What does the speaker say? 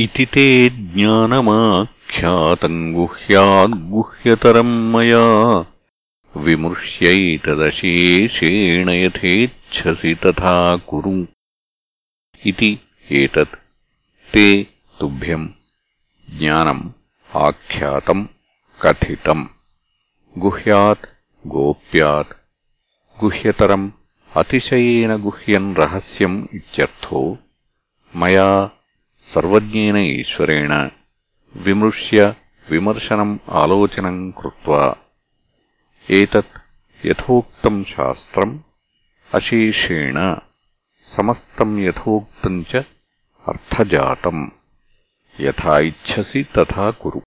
इति ते ज्ञानमाख्यातम् गुह्याद्गुह्यतरम् मया विमृश्यैतदशेषेण यथेच्छसि तथा कुरु इति एतत् ते तुभ्यम् ज्ञानम् आख्यातम् कथितम् गुह्यात् गोप्यात् गुह्यतरम् अतिशयेन गुह्यम् रहस्यम् इत्यर्थो मया सर्वज्ञेन ईश्वरेण विमृश्य विमर्शनम् आलोचनम् कृत्वा एतत् यथोक्तम् शास्त्रम् अशेषेण समस्तम् यथोक्तम् च अर्थजातम् यथा इच्छसि तथा कुरु